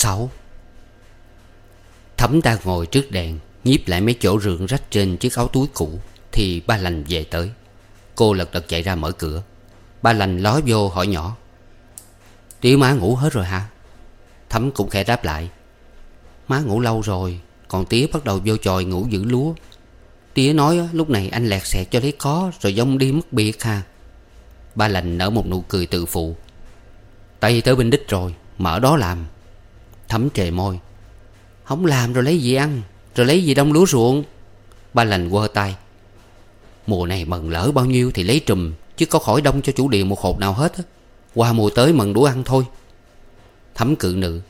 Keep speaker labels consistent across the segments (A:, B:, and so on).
A: 6 Thấm đang ngồi trước đèn Nhiếp lại mấy chỗ rượng rách trên chiếc áo túi cũ, Thì ba lành về tới. Cô lật đật chạy ra mở cửa. Ba lành ló vô hỏi nhỏ, Tiểu má ngủ hết rồi hả? Thấm cũng khẽ đáp lại, Má ngủ lâu rồi, Còn tía bắt đầu vô tròi ngủ giữ lúa. Tía nói lúc này anh lẹt xẹt cho lấy có, Rồi dông đi mất biệt ha. Ba lành nở một nụ cười tự phụ, Tay tới bên đích rồi, Mở đó làm. Thấm trề môi. Không làm rồi lấy gì ăn, Rồi lấy gì đông lúa ruộng? Ba lành quơ tay. Mùa này mần lỡ bao nhiêu thì lấy trùm, Chứ có khỏi đông cho chủ điện một hột nào hết Qua mùa tới mần đủ ăn thôi. Thấm cự nữ.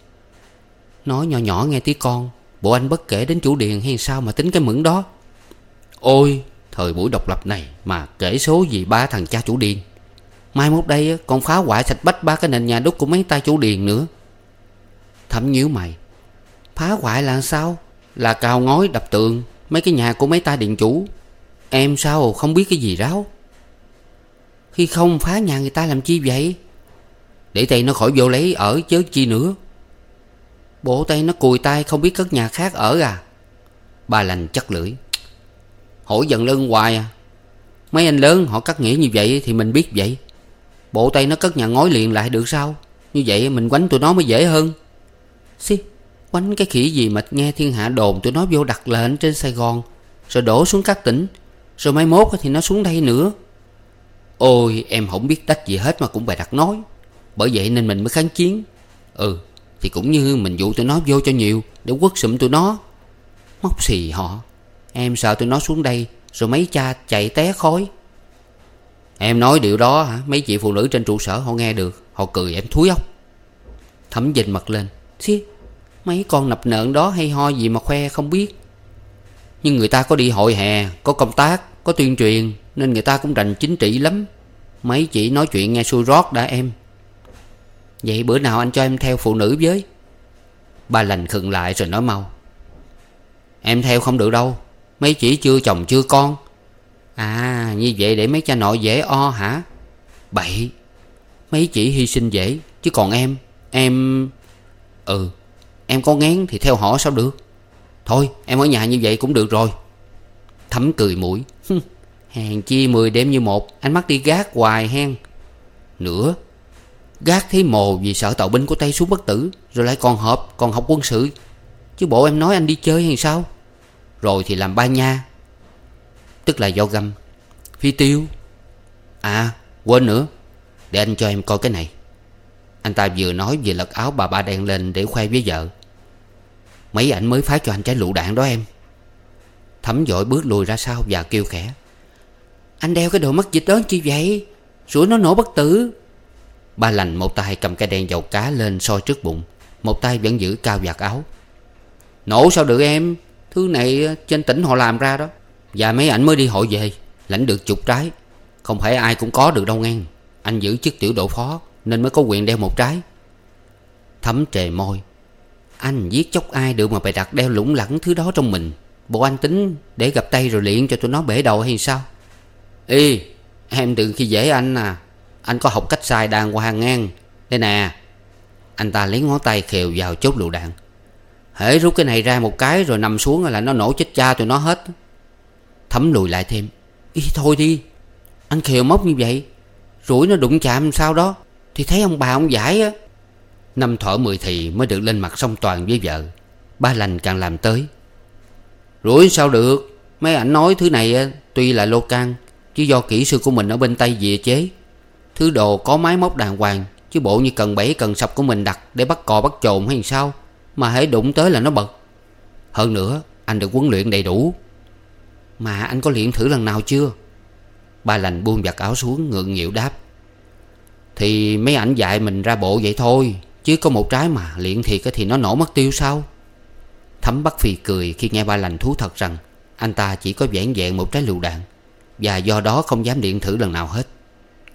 A: Nói nhỏ nhỏ nghe tí con, Bộ anh bất kể đến chủ điện hay sao mà tính cái mượn đó. Ôi, Thời buổi độc lập này Mà kể số gì ba thằng cha chủ điện Mai mốt đây còn phá hoại sạch bách ba cái nền nhà đúc của mấy tay chủ điền nữa. Thấm nhíu mày. Phá hoại là sao? Là cào ngói đập tường, Mấy cái nhà của mấy ta điện chủ. Em sao không biết cái gì ráo? Khi không phá nhà người ta làm chi vậy? Để tay nó khỏi vô lấy ở chớ chi nữa. Bộ tay nó cùi tay không biết cất nhà khác ở à? Ba lành chắc lưỡi. Hỏi giận lưng hoài à. Mấy anh lớn họ cắt nghĩa như vậy thì mình biết vậy. Bộ tay nó cất nhà ngói liền lại được sao? Như vậy mình quánh tụi nó mới dễ hơn. Xí Quánh cái khỉ gì mà nghe thiên hạ đồn Tụi nó vô đặt lệnh trên Sài Gòn, Rồi đổ xuống các tỉnh, Rồi mai mốt thì nó xuống đây nữa. Ôi, em không biết tách gì hết mà cũng bày đặt nói. Bởi vậy nên mình mới kháng chiến. Ừ Thì cũng như mình dụ tụi nó vô cho nhiều Để quất sụm tụi nó. Móc xì họ, Em sợ tụi nó xuống đây Rồi mấy cha chạy té khói. Em nói điều đó hả? Mấy chị phụ nữ trên trụ sở họ nghe được, Họ cười, em thúi ốc Thấm dình mặt lên. Xí, Mấy con nập nợn đó hay ho gì mà khoe không biết. Nhưng người ta có đi hội hè, Có công tác, Có tuyên truyền, Nên người ta cũng rành chính trị lắm. Mấy chị nói chuyện nghe xui rót đã em. Vậy bữa nào anh cho em theo phụ nữ với. Ba lành khựng lại rồi nói mau. Em theo không được đâu, Mấy chỉ chưa chồng chưa con. À như vậy để mấy cha nội dễ o hả? Bậy, Mấy chỉ hy sinh dễ, Chứ còn em Em Ừ Em có ngán thì theo họ sao được? Thôi, em ở nhà như vậy cũng được rồi. Thấm cười mũi. Hèn chi mười đêm như một Anh mắc đi gác hoài hen. Nữa, Gác thấy mồ vì sợ tàu binh của Tây xuống bất tử, Rồi lại còn họp, Còn học quân sự. Chứ bộ em nói anh đi chơi hay sao? Rồi thì làm ba nha. Tức là do găm. Phi tiêu. À quên nữa. Để anh cho em coi cái này. Anh ta vừa nói vừa lật áo bà ba đen lên để khoe với vợ. Mấy ảnh mới phá cho anh trái lựu đạn đó em. Thấm dội bước lùi ra sau và kêu khẽ. Anh đeo cái đồ mắt dịch đó chi vậy? Rủi nó nổ bất tử. Ba lành một tay cầm cây đèn dầu cá lên soi trước bụng. Một tay vẫn giữ cao vạt áo. Nổ sao được em? Thứ này trên tỉnh họ làm ra đó. Và mấy ảnh mới đi hội về. Lãnh được chục trái. Không phải ai cũng có được đâu ngang Anh giữ chức tiểu độ phó. Nên mới có quyền đeo một trái. Thấm trề môi. Anh giết chóc ai được mà bày đặt đeo lủng lẳng thứ đó trong mình? Bộ anh tính để gặp tay rồi luyện cho tụi nó bể đầu hay sao? Ý Em từ khi dễ anh à. Anh có học cách xài đàn hoàng ngang. Đây nè. Anh ta lấy ngón tay khều vào chốt lựu đạn. Hễ rút cái này ra một cái Rồi nằm xuống là nó nổ chết cha tụi nó hết. Thấm lùi lại thêm. Ý thôi đi. Anh khều móc như vậy. Rủi nó đụng chạm sao đó. Thì thấy ông bà ông giải á, Năm thọ mười thì mới được lên mặt song toàn với vợ. Ba lành càng làm tới. Rủi sao được? Mấy ảnh nói thứ này tuy là lô can, Chứ do kỹ sư của mình ở bên Tây dịa chế. Thứ đồ có máy móc đàng hoàng, Chứ bộ như cần bẫy cần sập của mình đặt Để bắt cò bắt trồn hay sao, Mà hãy đụng tới là nó bật. Hơn nữa, anh được huấn luyện đầy đủ. Mà anh có luyện thử lần nào chưa? Ba lành buông giặt áo xuống, ngượng nghịu đáp. Thì mấy ảnh dạy mình ra bộ vậy thôi, Chứ có một trái mà luyện thiệt thì nó nổ mất tiêu sao? Thấm Bắc phì cười khi nghe ba lành thú thật rằng Anh ta chỉ có vẻn vẹn một trái lựu đạn, Và do đó không dám luyện thử lần nào hết.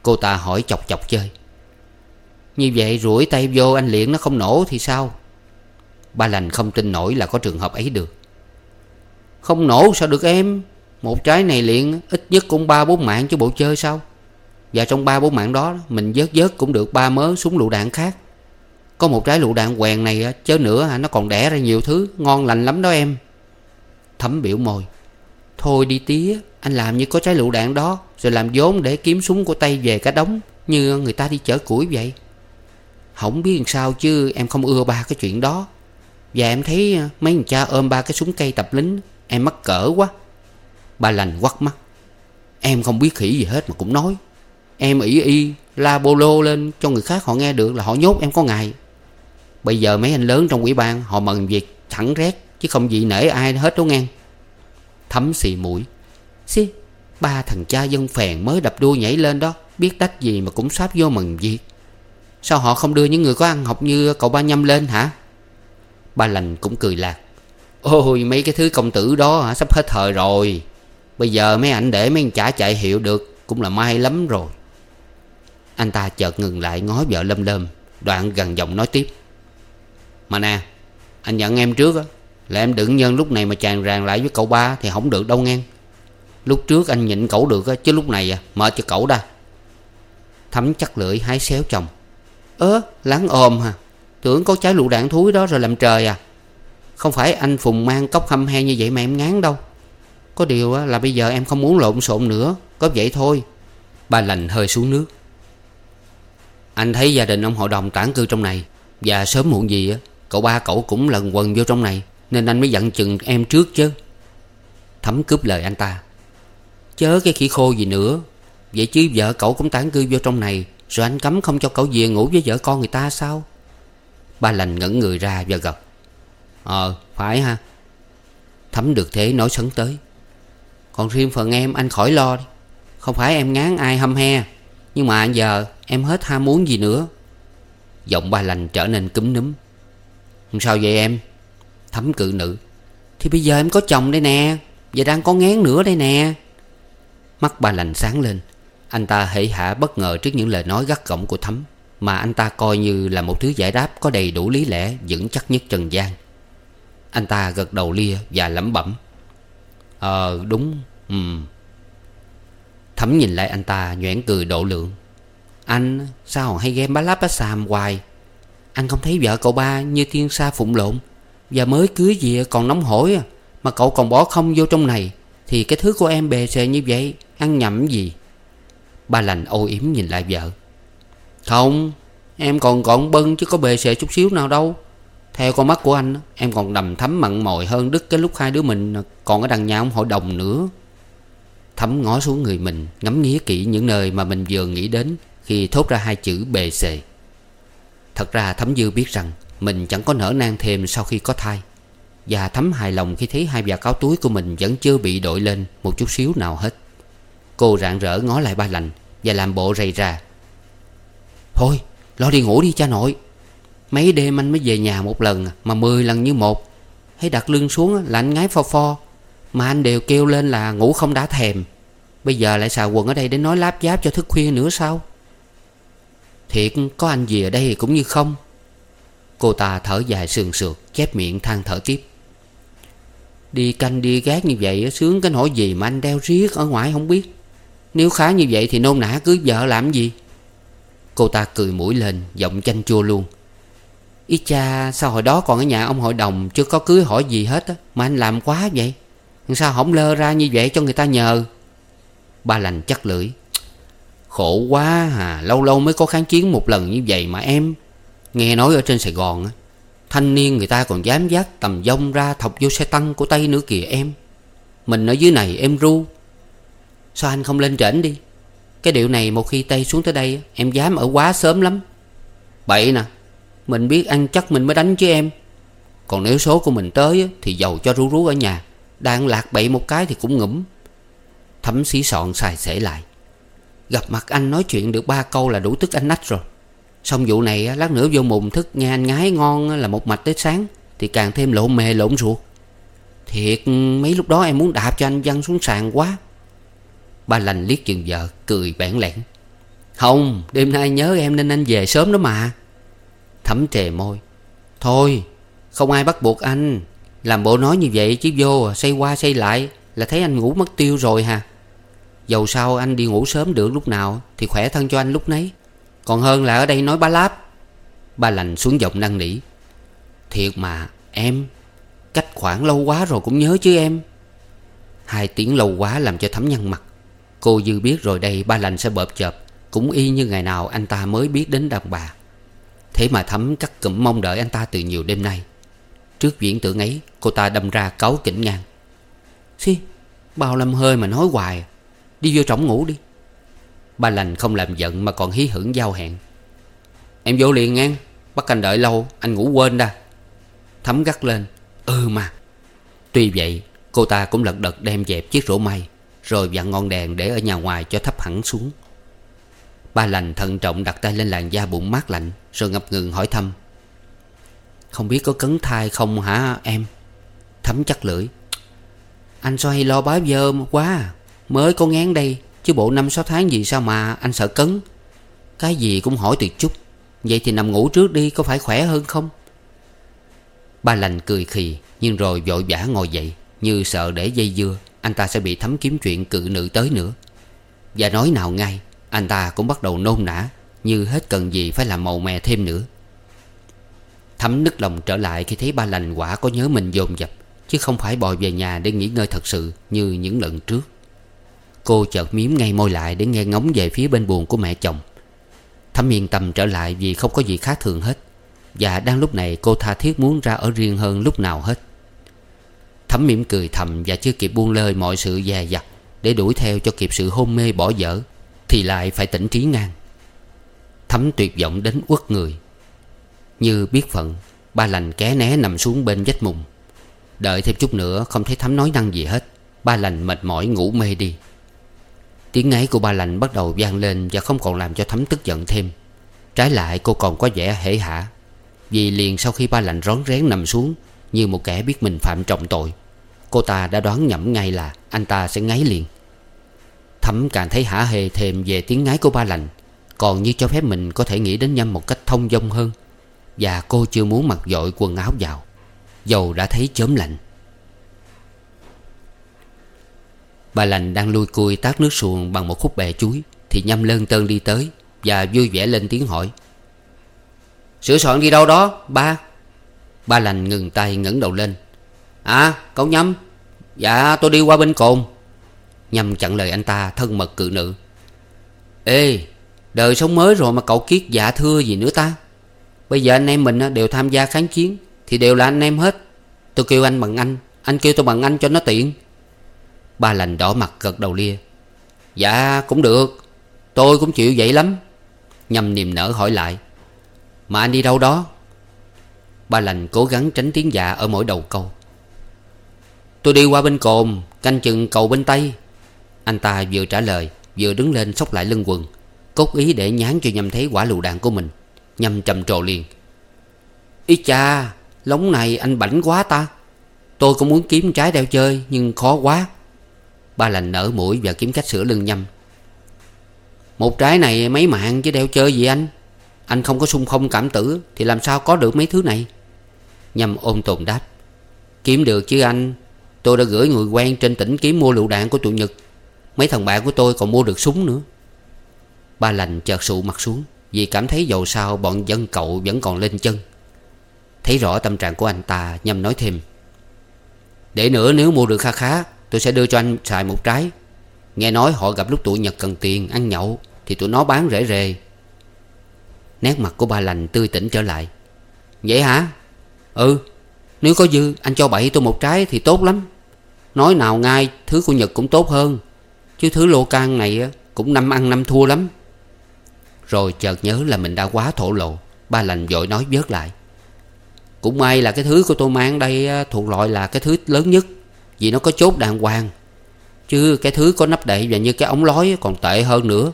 A: Cô ta hỏi chọc chọc chơi. Như vậy rủi tay vô anh luyện nó không nổ thì sao? Ba lành không tin nổi là có trường hợp ấy được. Không nổ sao được em? Một trái này luyện ít nhất cũng ba bốn mạng chứ bộ chơi sao? Và trong ba bốn mạng đó, Mình vớt vớt cũng được ba mớ súng lựu đạn khác. Có một trái lựu đạn quèn này Chớ nữa nó còn đẻ ra nhiều thứ, Ngon lành lắm đó em. Thấm biểu môi Thôi đi tía Anh làm như có trái lựu đạn đó, Rồi làm vốn để kiếm súng của tay về cả đống, Như người ta đi chở củi vậy. Không biết làm sao chứ, Em không ưa ba cái chuyện đó. Và em thấy mấy người cha ôm ba cái súng cây tập lính, Em mắc cỡ quá. Ba lành quắt mắt. Em không biết khỉ gì hết mà cũng nói. Em ỉ y la bô lô lên Cho người khác họ nghe được là họ nhốt em có ngày. Bây giờ mấy anh lớn trong ủy ban Họ mần việc thẳng rét Chứ không gì nể ai hết đó ngang Thấm xì mũi. Xí Ba thằng cha dân phèn mới đập đua nhảy lên đó Biết đách gì mà cũng sáp vô mừng việc. Sao họ không đưa những người có ăn học như cậu ba nhâm lên hả? Ba lành cũng cười lạc. Ôi mấy cái thứ công tử đó hả, sắp hết thời rồi. Bây giờ mấy ảnh để mấy anh chả chạy hiệu được Cũng là may lắm rồi. Anh ta chợt ngừng lại ngó vợ lâm lâm Đoạn gần giọng nói tiếp. Mà nè Anh nhận em trước á Là em đừng nhân lúc này mà chàng ràng lại với cậu ba Thì không được đâu nghe. Lúc trước anh nhịn cậu được á Chứ lúc này à, mệt cho cậu đã Thấm chắc lưỡi hái xéo chồng. Ớ láng ôm hả? Tưởng có trái lựu đạn thúi đó rồi làm trời à? Không phải anh Phùng mang cốc hâm he như vậy mà em ngán đâu. Có điều là bây giờ em không muốn lộn xộn nữa Có vậy thôi. Ba lành hơi xuống nước. Anh thấy gia đình ông hội đồng tản cư trong này, Và sớm muộn gì á, Cậu ba cậu cũng lần quần vô trong này, Nên anh mới dặn chừng em trước chứ. Thấm cướp lời anh ta. Chớ cái khỉ khô gì nữa. Vậy chứ vợ cậu cũng tản cư vô trong này, Rồi anh cấm không cho cậu về ngủ với vợ con người ta sao? Ba lành ngẩn người ra và gật. Ờ phải ha. Thấm được thế nói sấn tới. Còn riêng phần em anh khỏi lo đi. Không phải em ngán ai hâm he, Nhưng mà giờ em hết ham muốn gì nữa. Giọng ba lành trở nên cúm núm. Sao vậy em? Thấm cự nữ. Thì bây giờ em có chồng đây nè, Và đang có ngán nữa đây nè. Mắt ba lành sáng lên. Anh ta hễ hả bất ngờ trước những lời nói gắt gỏng của Thấm, Mà anh ta coi như là một thứ giải đáp Có đầy đủ lý lẽ, vững chắc nhất trần gian. Anh ta gật đầu lia và lẩm bẩm. Ờ đúng ừ. Thấm nhìn lại anh ta nhoẻn cười độ lượng. Anh, sao hay game bá láp bá xàm hoài? Anh không thấy vợ cậu ba như thiên sa phụng lộn. Và mới cưới gì còn nóng hổi à? Mà cậu còn bỏ không vô trong này. Thì cái thứ của em bề xề như vậy, Ăn nhầm gì? Ba lành âu yếm nhìn lại vợ. Không, Em còn gọn bân chứ có bề xề chút xíu nào đâu. Theo con mắt của anh, Em còn đầm thấm mặn mòi hơn Đức cái lúc hai đứa mình Còn ở đằng nhà ông hội đồng nữa. Thấm ngó xuống người mình, Ngắm nghía kỹ những nơi mà mình vừa nghĩ đến. Khi thốt ra hai chữ bề xề. Thật ra Thấm Dư biết rằng Mình chẳng có nở nang thêm sau khi có thai, Và Thấm hài lòng khi thấy hai bà cáo túi của mình Vẫn chưa bị đội lên một chút xíu nào hết. Cô rạng rỡ ngó lại ba lành Và làm bộ rầy ra. Thôi, lo đi ngủ đi cha nội. Mấy đêm anh mới về nhà một lần Mà mười lần như một. Hay đặt lưng xuống là anh ngái pho pho. Mà anh đều kêu lên là ngủ không đã thèm. Bây giờ lại xà quần ở đây để nói láp giáp cho thức khuya nữa sao? Thiệt, có anh gì ở đây thì cũng như không? Cô ta thở dài sườn sượt, Chép miệng than thở tiếp. Đi canh đi gác như vậy, Sướng cái nỗi gì mà anh đeo riết ở ngoài không biết. Nếu khá như vậy thì nôn nã cưới vợ làm gì? Cô ta cười mũi lên, Giọng chanh chua luôn. Ý cha, sao hồi đó còn ở nhà ông hội đồng Chưa có cưới hỏi gì hết á, Mà anh làm quá vậy? Sao không lơ ra như vậy cho người ta nhờ? Ba lành chắc lưỡi. Khổ quá à. Lâu lâu mới có kháng chiến một lần như vậy mà em. Nghe nói ở trên Sài Gòn á, Thanh niên người ta còn dám dắt tầm dông ra thọc vô xe tăng của Tây nữa kìa em. Mình ở dưới này, em ru. Sao anh không lên trển đi? Cái điều này một khi Tây xuống tới đây Em dám ở quá sớm lắm. Bậy nè, Mình biết ăn chắc mình mới đánh chứ em. Còn nếu số của mình tới Thì giàu cho rú rú ở nhà. Đang lạc bậy một cái thì cũng ngủm. Thấm xí sọn xài xể lại. Gặp mặt anh nói chuyện được ba câu là đủ tức anh nách rồi. Xong vụ này lát nữa vô mùng thức nghe anh ngái ngon là một mạch tới sáng, Thì càng thêm lộn mề lộn ruột. Thiệt, mấy lúc đó em muốn đạp cho anh văng xuống sàn quá. Ba lành liếc chừng vợ, cười bẽn lẽn. Không, đêm nay nhớ em nên anh về sớm đó mà. Thấm trề môi. Thôi, không ai bắt buộc anh. Làm bộ nói như vậy chứ vô, Xây qua xây lại Là thấy anh ngủ mất tiêu rồi hà. Dầu sao anh đi ngủ sớm được lúc nào Thì khỏe thân cho anh lúc nấy. Còn hơn là ở đây nói bá láp. Ba lành xuống giọng năn nỉ. Thiệt mà, em, Cách khoảng lâu quá rồi cũng nhớ chứ em. Hai tiếng lâu quá làm cho thấm nhăn mặt. Cô dư biết rồi đây ba lành sẽ bợp chợp, Cũng y như ngày nào anh ta mới biết đến đàn bà. Thế mà thấm cắt cụm mong đợi anh ta từ nhiều đêm nay. Trước viễn tượng ấy, Cô ta đâm ra cáu kỉnh ngang. Xí Bao lâm hơi mà nói hoài. À? Đi vô trọng ngủ đi. Ba lành không làm giận mà còn hí hưởng giao hẹn. Em vô liền ngang, Bắt anh đợi lâu, Anh ngủ quên đa Thấm gắt lên Ừ mà. Tuy vậy, cô ta cũng lật đật đem dẹp chiếc rổ may, Rồi vặn ngọn đèn để ở nhà ngoài cho thấp hẳn xuống. Ba lành thận trọng đặt tay lên làn da bụng mát lạnh, Rồi ngập ngừng hỏi thăm. Không biết có cấn thai không hả em? Thấm chắc lưỡi. Anh sao hay lo báo dơ quá à? Mới có ngán đây, Chứ bộ năm sáu tháng gì sao mà anh sợ cấn? Cái gì cũng hỏi từ chút. Vậy thì nằm ngủ trước đi, có phải khỏe hơn không? Ba lành cười khì, Nhưng rồi vội vã ngồi dậy. Như sợ để dây dưa, Anh ta sẽ bị thấm kiếm chuyện cự nữ tới nữa. Và nói nào ngay, Anh ta cũng bắt đầu nôn nã, Như hết cần gì phải làm màu mè thêm nữa. Thấm nức lòng trở lại khi thấy ba lành quả có nhớ mình dồn dập, Chứ không phải bò về nhà để nghỉ ngơi thật sự như những lần trước. Cô chợt miếm ngay môi lại để nghe ngóng về phía bên buồn của mẹ chồng. Thấm yên tâm trở lại vì không có gì khác thường hết. Và đang lúc này cô tha thiết muốn ra ở riêng hơn lúc nào hết. Thấm mỉm cười thầm và chưa kịp buông lơi mọi sự dè dặt Để đuổi theo cho kịp sự hôn mê bỏ dở, Thì lại phải tỉnh trí ngang. Thấm tuyệt vọng đến uất người. Như biết phận, Ba lành ké né nằm xuống bên vách mùng. Đợi thêm chút nữa không thấy Thấm nói năng gì hết, Ba lành mệt mỏi ngủ mê đi. Tiếng ngáy của ba lành bắt đầu vang lên Và không còn làm cho Thấm tức giận thêm. Trái lại, cô còn có vẻ hể hả, Vì liền sau khi ba lành rón rén nằm xuống Như một kẻ biết mình phạm trọng tội, Cô ta đã đoán nhẩm ngay là Anh ta sẽ ngáy liền. Thấm càng thấy hả hề thêm về tiếng ngáy của ba lành, Còn như cho phép mình có thể nghĩ đến nhâm một cách thông dong hơn, Và cô chưa muốn mặc dội quần áo vào, Dầu đã thấy chớm lạnh. Bà lành đang lui cui tát nước xuồng bằng một khúc bè chuối, Thì nhâm lơn tơn đi tới Và vui vẻ lên tiếng hỏi. Sửa soạn đi đâu đó, ba? Ba lành ngừng tay ngẩng đầu lên. À cậu nhâm Dạ tôi đi qua bên cồn. Nhâm chặn lời anh ta thân mật cự nữ. Ê, Đời sống mới rồi mà cậu kiết dạ thưa gì nữa ta? Bây giờ anh em mình à, đều tham gia kháng chiến, Thì đều là anh em hết. Tôi kêu anh bằng anh Anh kêu tôi bằng anh cho nó tiện. Ba lành đỏ mặt gật đầu lia. Dạ cũng được. Tôi cũng chịu vậy lắm. Nhâm niềm nở hỏi lại. Mà anh đi đâu đó? Ba lành cố gắng tránh tiếng dạ ở mỗi đầu câu. Tôi đi qua bên cồn, Canh chừng cầu bên Tây. Anh ta vừa trả lời, Vừa đứng lên xốc lại lưng quần, Cốt ý để nhán cho Nhâm thấy quả lựu đạn của mình. Nhâm trầm trồ liền. Ý cha, lóng này anh bảnh quá ta. Tôi cũng muốn kiếm trái đeo chơi, Nhưng khó quá. Ba lành nở mũi và kiếm cách sửa lưng nhâm. Một trái này mấy mạng chứ đeo chơi gì anh? Anh không có sung không cảm tử Thì làm sao có được mấy thứ này? Nhâm ôm tồn đáp. Kiếm được chứ anh? Tôi đã gửi người quen trên tỉnh kiếm mua lựu đạn của tụi Nhật. Mấy thằng bạn của tôi còn mua được súng nữa. Ba lành chợt sụ mặt xuống Vì cảm thấy dầu sao bọn dân cậu vẫn còn lên chân. Thấy rõ tâm trạng của anh ta, Nhâm nói thêm. Để nữa nếu mua được kha khá Tôi sẽ đưa cho anh xài một trái Nghe nói họ gặp lúc tụi Nhật cần tiền, Ăn nhậu, Thì tụi nó bán rễ rề. Nét mặt của ba lành tươi tỉnh trở lại. Vậy hả? Ừ Nếu có dư, anh cho bậy tôi một trái thì tốt lắm. Nói nào ngay, Thứ của Nhật cũng tốt hơn. Chứ thứ lô can này cũng năm ăn năm thua lắm. Rồi chợt nhớ là mình đã quá thổ lộ Ba lành vội nói vớt lại. Cũng may là cái thứ của tôi mang đây thuộc loại là cái thứ lớn nhất vì nó có chốt đàng hoàng. Chứ cái thứ có nắp đậy và như cái ống lói còn tệ hơn nữa.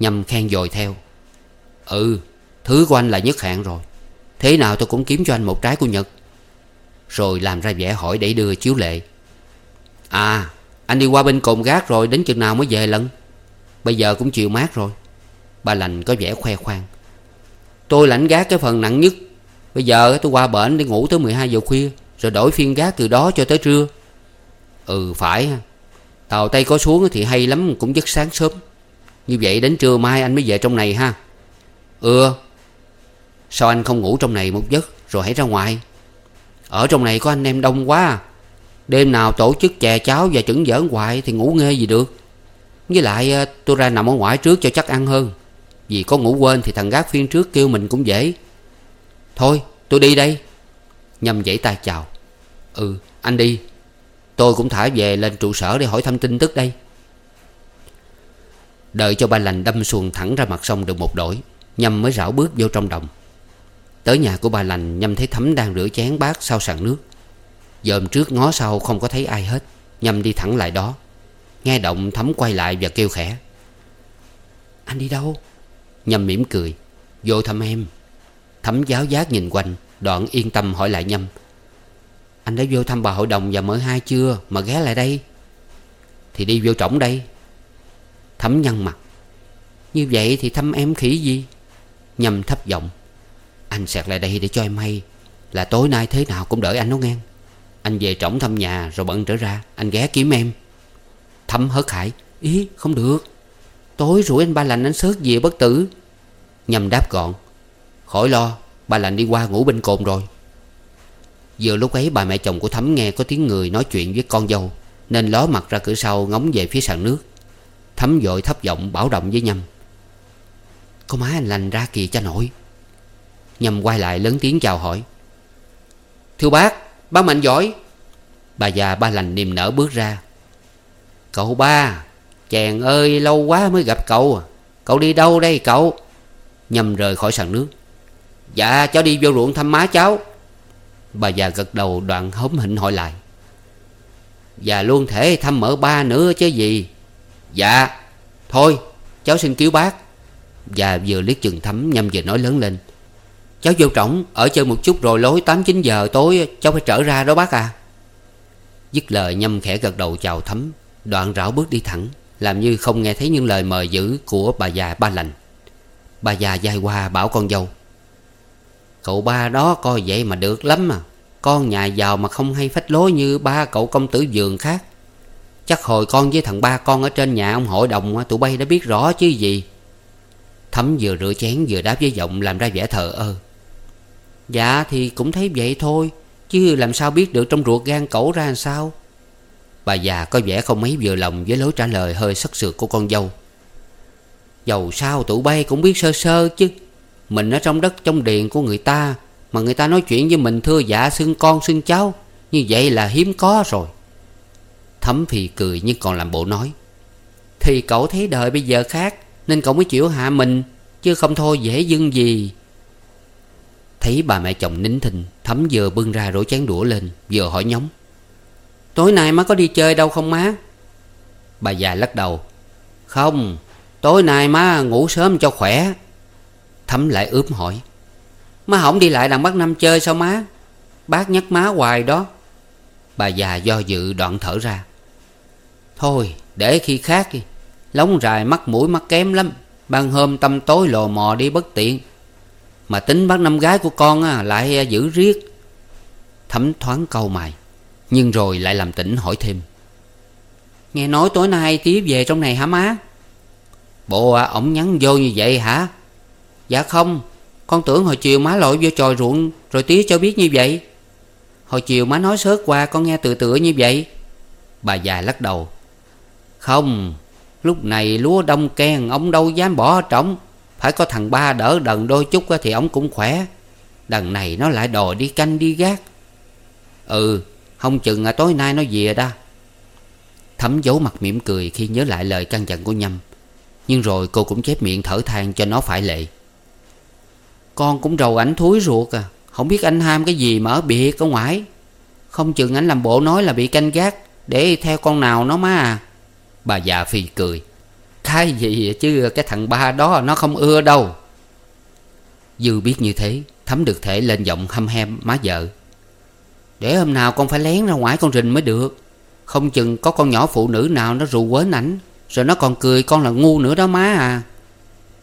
A: Nhâm khen dồi theo. Ừ Thứ của anh là nhất hạng rồi. Thế nào tôi cũng kiếm cho anh một trái của Nhật. Rồi làm ra vẻ hỏi để đưa chiếu lệ. À Anh đi qua bên cồn gác rồi, Đến chừng nào mới về lần? Bây giờ cũng chiều mát rồi. Bà lành có vẻ khoe khoang. Tôi lãnh gác cái phần nặng nhất. Bây giờ tôi qua bệnh để ngủ tới 12 giờ khuya. Rồi đổi phiên gác từ đó cho tới trưa. Ừ phải. Tàu Tây có xuống thì hay lắm, Cũng rất sáng sớm. Như vậy đến trưa mai anh mới về trong này ha. Ừ. Sao anh không ngủ trong này một giấc, Rồi hãy ra ngoài? Ở trong này có anh em đông quá. Đêm nào tổ chức chè cháo và chững giỡn hoài Thì ngủ nghe gì được. Với lại à, tôi ra nằm ở ngoài trước cho chắc ăn hơn. Vì có ngủ quên thì thằng gác phiên trước kêu mình cũng dễ. Thôi, tôi đi đây. Nhâm dãy tay chào. Ừ anh đi. Tôi cũng thả về lên trụ sở để hỏi thăm tin tức đây. Đợi cho ba lành đâm xuồng thẳng ra mặt sông được một đổi, Nhâm mới rảo bước vô trong đồng. Tới nhà của bà lành, Nhâm thấy Thấm đang rửa chén bát sau sàn nước. Dòm trước ngó sau không có thấy ai hết, Nhâm đi thẳng lại đó. Nghe động Thấm quay lại và kêu khẽ. Anh đi đâu? Nhâm mỉm cười. Vô thăm em. Thấm giáo giác nhìn quanh, Đoạn yên tâm hỏi lại Nhâm. Anh đã vô thăm bà hội đồng và mở hai chưa Mà ghé lại đây. Thì đi vô trỏng đây. Thấm nhăn mặt. Như vậy thì thăm em khỉ gì? Nhâm thấp giọng. Anh sẹt lại đây để cho em hay. Là tối nay thế nào cũng đợi anh nó ngang Anh về trỏng thăm nhà rồi bận trở ra. Anh ghé kiếm em. Thấm hớt hải. Ý, không được. Tối rủi anh ba lành anh sớt về bất tử. Nhâm đáp gọn. Khỏi lo, ba lành đi qua ngủ bên cồn rồi. Vừa lúc ấy, bà mẹ chồng của thắm nghe có tiếng người nói chuyện với con dâu, Nên ló mặt ra cửa sau ngóng về phía sàn nước. Thắm vội thấp giọng bảo động với Nhâm. Có má anh lành ra kìa cha nội. Nhâm quay lại lớn tiếng chào hỏi. Thưa bác Bác mạnh giỏi. Bà già ba lành niềm nở bước ra. Cậu ba, Chàng ơi, lâu quá mới gặp cậu. Cậu đi đâu đây cậu? Nhâm rời khỏi sàn nước. Dạ cháu đi vô ruộng thăm má cháu. Bà già gật đầu đoạn hóm hỉnh hỏi lại. Và luôn thể thăm mở ba nữa chứ gì? Dạ Thôi, cháu xin cứu bác. Và vừa liếc chừng thấm nhâm vừa nói lớn lên. Cháu vô trọng Ở chơi một chút rồi lối 8-9 giờ tối, Cháu phải trở ra đó bác à. Dứt lời nhâm khẽ gật đầu chào thấm, Đoạn rảo bước đi thẳng, Làm như không nghe thấy những lời mời giữ Của bà già ba lành. Bà già dài qua bảo con dâu. Cậu ba đó coi vậy mà được lắm mà Con nhà giàu mà không hay phách lối như ba cậu công tử vườn khác. Chắc hồi con với thằng ba con ở trên nhà ông hội đồng Tụi bay đã biết rõ chứ gì. Thấm vừa rửa chén vừa đáp với giọng làm ra vẻ thờ ơ. Dạ thì cũng thấy vậy thôi, Chứ làm sao biết được trong ruột gan cẩu ra làm sao? Bà già có vẻ không mấy vừa lòng với lối trả lời hơi sắc sược của con dâu. Dầu sao tụi bay cũng biết sơ sơ chứ. Mình ở trong đất trong điện của người ta, Mà người ta nói chuyện với mình, thưa dạ xưng con, xưng cháu, Như vậy là hiếm có rồi. Thấm phì cười nhưng còn làm bộ nói, Thì cậu thấy đời bây giờ khác, Nên cậu mới chịu hạ mình, Chứ không thôi dễ dưng gì. Thấy bà mẹ chồng nín thinh Thấm vừa bưng ra rổ chén đũa lên, Vừa hỏi nhóm, Tối nay má có đi chơi đâu không má? Bà già lắc đầu, Không, Tối nay má ngủ sớm cho khỏe. Thấm lại ướp hỏi. Má không đi lại đằng Bắc Năm chơi sao má? Bác nhắc má hoài đó. Bà già do dự đoạn thở ra. Thôi để khi khác đi. Lóng rài mắt mũi mắt kém lắm. Ban hôm tâm tối lò mò đi bất tiện. Mà tính bác năm gái của con á, lại à, giữ riết. Thấm thoáng câu mày Nhưng rồi lại làm tỉnh hỏi thêm. Nghe nói tối nay tía về trong này hả má? Bộ à, ổng nhắn vô như vậy hả? Dạ không, Con tưởng hồi chiều má lội vô tròi ruộng, Rồi tía cho biết như vậy. Hồi chiều má nói sớt qua, con nghe tự tựa như vậy. Bà già lắc đầu. Không, Lúc này lúa đông ken, Ông đâu dám bỏ trống. Phải có thằng ba đỡ đần đôi chút Thì ông cũng khỏe. Đằng này nó lại đòi đi canh đi gác. Ừ Không chừng à tối nay nó về đó. Thấm giấu mặt mỉm cười Khi nhớ lại lời căn dặn của Nhâm. Nhưng rồi cô cũng chép miệng thở than cho nó phải lệ. Con cũng rầu ảnh thúi ruột à. Không biết anh ham cái gì mà ở biệt ở ngoài Không chừng anh làm bộ nói là bị canh gác. Để theo con nào nó má à. Bà già Phi cười. Cái gì chứ? Cái thằng ba đó nó không ưa đâu. Dư biết như thế, Thấm được thể lên giọng hâm hem má vợ. Để hôm nào con phải lén ra ngoài con rình mới được. Không chừng có con nhỏ phụ nữ nào nó rù quến ảnh, Rồi nó còn cười con là ngu nữa đó má à.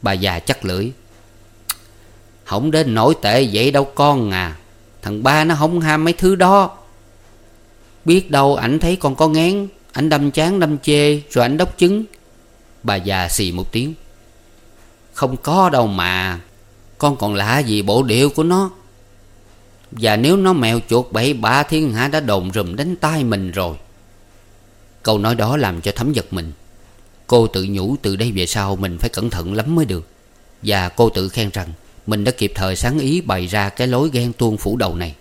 A: Bà già chắc lưỡi. Không đến nổi tệ vậy đâu con à. Thằng ba nó không ham mấy thứ đó. Biết đâu ảnh thấy con có ngán, Ảnh đâm chán đâm chê, Rồi ảnh đốc chứng. Bà già xì một tiếng. Không có đâu mà, Con còn lạ gì bộ điệu của nó. Và nếu nó mèo chuột bậy bạ, thiên hạ đã đồn rùm đánh tay mình rồi. Câu nói đó làm cho thấm giật mình. Cô tự nhủ từ đây về sau mình phải cẩn thận lắm mới được. Và cô tự khen rằng mình đã kịp thời sáng ý bày ra cái lối ghen tuông phủ đầu này.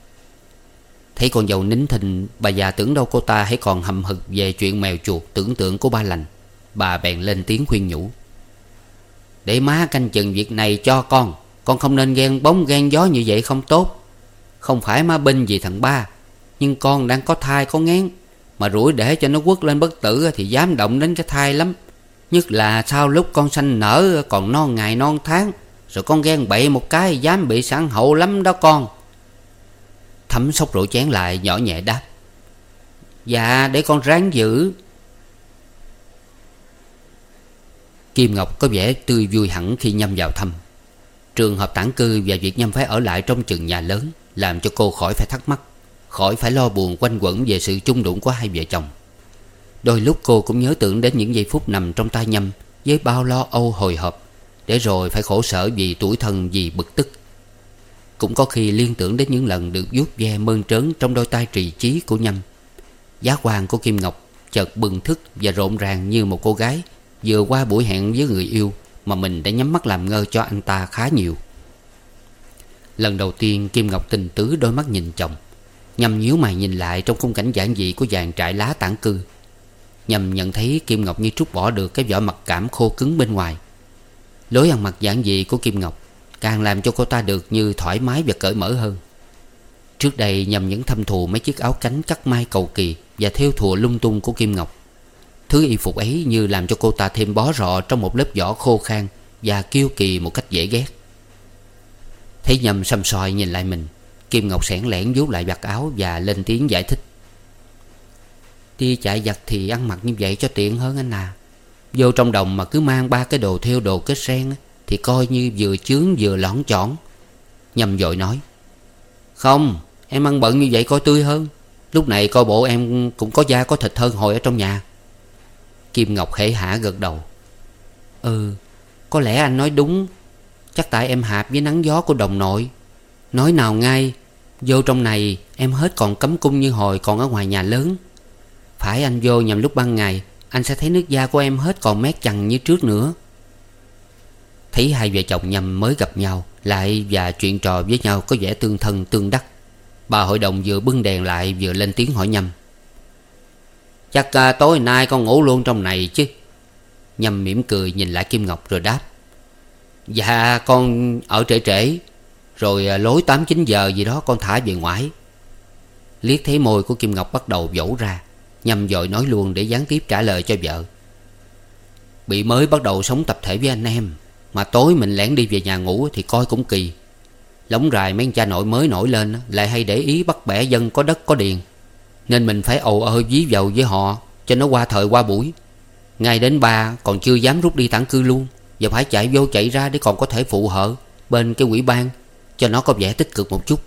A: Thấy con dâu nín thình Bà già tưởng đâu cô ta hãy còn hầm hực Về chuyện mèo chuột tưởng tượng của ba lành. Bà bèn lên tiếng khuyên nhủ. Để má canh chừng việc này cho con Con không nên ghen bóng ghen gió như vậy không tốt. Không phải má binh vì thằng ba, Nhưng con đang có thai có ngán. Mà rủi để cho nó quất lên bất tử Thì dám động đến cái thai lắm. Nhất là sau lúc con sanh nở Còn non ngày non tháng rồi con ghen bậy một cái, Dám bị sản hậu lắm đó con. Thấm sốc rổ chén lại, nhỏ nhẹ đáp. Dạ để con ráng giữ. Kim Ngọc có vẻ tươi vui hẳn khi nhâm vào thăm. Trường hợp tản cư và việc nhâm phải ở lại trong trường nhà lớn Làm cho cô khỏi phải thắc mắc, Khỏi phải lo buồn quanh quẩn về sự chung đụng của hai vợ chồng. Đôi lúc cô cũng nhớ tưởng đến những giây phút nằm trong tay nhâm Với bao lo âu hồi hộp. Để rồi phải khổ sở vì tuổi thân vì bực tức. Cũng có khi liên tưởng đến những lần được vuốt ve mơn trớn Trong đôi tay trì trí của Nhâm. Giá quan của Kim Ngọc chợt bừng thức và rộn ràng như một cô gái Vừa qua buổi hẹn với người yêu Mà mình đã nhắm mắt làm ngơ cho anh ta khá nhiều. Lần đầu tiên Kim Ngọc tình tứ đôi mắt nhìn chồng. Nhâm nhíu mày nhìn lại trong khung cảnh giản dị của dàn trại lá tản cư. Nhâm nhận thấy Kim Ngọc như trút bỏ được cái vỏ mặt cảm khô cứng bên ngoài. Lối ăn mặc giản dị của Kim Ngọc Càng làm cho cô ta được như thoải mái và cởi mở hơn. Trước đây nhằm những thâm thù mấy chiếc áo cánh cắt mai cầu kỳ Và theo thùa lung tung của Kim Ngọc. Thứ y phục ấy như làm cho cô ta thêm bó rọ trong một lớp vỏ khô khan Và kiêu kỳ một cách dễ ghét. Thấy nhầm xăm soi nhìn lại mình, Kim Ngọc sẻn lẻn vú lại vạt áo và lên tiếng giải thích. Đi chạy giặt thì ăn mặc như vậy cho tiện hơn anh à. Vô trong đồng mà cứ mang ba cái đồ theo đồ kết sen thì coi như vừa chướng vừa lõn chọn Nhâm dội nói, Không, em ăn bận như vậy coi tươi hơn. Lúc này coi bộ em cũng có da có thịt hơn hồi ở trong nhà. Kim Ngọc khẽ hả gật đầu Ừ Có lẽ anh nói đúng. Chắc tại em hạp với nắng gió của đồng nội. Nói nào ngay, Vô trong này em hết còn cấm cung như hồi còn ở ngoài nhà lớn. Phải anh vô nhằm lúc ban ngày anh sẽ thấy nước da của em hết còn mét chằng như trước nữa. Thấy hai vợ chồng nhầm mới gặp nhau Lại và chuyện trò với nhau có vẻ tương thân tương đắc. Bà hội đồng vừa bưng đèn lại vừa lên tiếng hỏi nhầm. Chắc à, tối nay con ngủ luôn trong này chứ? Nhâm mỉm cười nhìn lại Kim Ngọc rồi đáp. Dạ con ở trễ trễ. Rồi à, lối 8-9 giờ gì đó con thả về ngoài Liếc thấy môi của Kim Ngọc bắt đầu dỗ ra. Nhâm dội nói luôn để gián tiếp trả lời cho vợ. Bị mới bắt đầu sống tập thể với anh em, mà tối mình lẻn đi về nhà ngủ thì coi cũng kỳ. Lóng rài mấy cha nội mới nổi lên Lại hay để ý bắt bẻ dân có đất có điền. Nên mình phải ầu ơ dí dầu với họ, Cho nó qua thời qua buổi. Ngay đến ba, còn chưa dám rút đi tản cư luôn, Và phải chạy vô chạy ra để còn có thể phụ hợ Bên cái quỹ ban, Cho nó có vẻ tích cực một chút.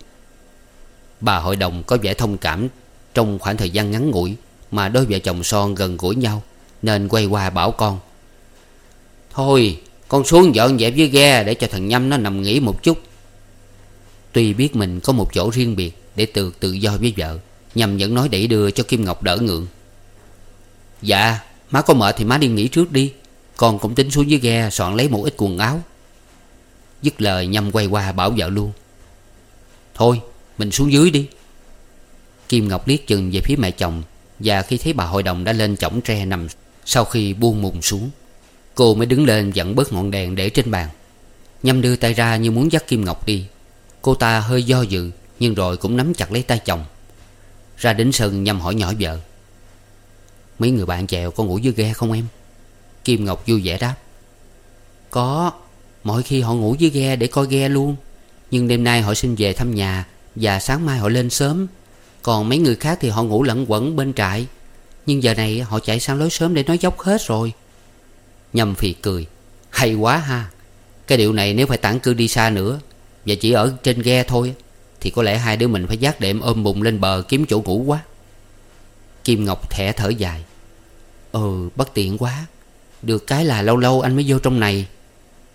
A: Bà hội đồng có vẻ thông cảm Trong khoảng thời gian ngắn ngủi. Mà đôi vợ chồng son gần gũi nhau, Nên quay qua bảo con. Thôi, con xuống dọn dẹp với ghe Để cho thằng Nhâm nó nằm nghỉ một chút. Tuy biết mình có một chỗ riêng biệt Để tự tự do với vợ, Nhâm vẫn nói đẩy đưa cho Kim Ngọc đỡ ngượng. Dạ Má có mệt thì má đi nghỉ trước đi, Con cũng tính xuống dưới ghe soạn lấy một ít quần áo. Dứt lời, Nhâm quay qua bảo vợ luôn. Thôi, mình xuống dưới đi. Kim Ngọc liếc chừng về phía mẹ chồng và khi thấy bà hội đồng đã lên chỏng tre nằm Sau khi buông mùng xuống, Cô mới đứng lên dẫn bớt ngọn đèn để trên bàn. Nhâm đưa tay ra như muốn dắt Kim Ngọc đi. Cô ta hơi do dự, Nhưng rồi cũng nắm chặt lấy tay chồng. Ra đến sân Nhâm hỏi nhỏ vợ, Mấy người bạn chèo có ngủ dưới ghe không em? Kim Ngọc vui vẻ đáp, Có, Mọi khi họ ngủ dưới ghe để coi ghe luôn. Nhưng đêm nay họ xin về thăm nhà Và sáng mai họ lên sớm. Còn mấy người khác thì họ ngủ lẫn quẩn bên trại. Nhưng giờ này họ chạy sang lối sớm để nói dốc hết rồi. Nhâm phì cười. Hay quá ha. Cái điều này nếu phải tản cư đi xa nữa, Và chỉ ở trên ghe thôi, Thì có lẽ hai đứa mình phải dắt đệm ôm bụng lên bờ kiếm chỗ ngủ quá. Kim Ngọc thẻ thở dài. Ừ bất tiện quá. Được cái là lâu lâu anh mới vô trong này.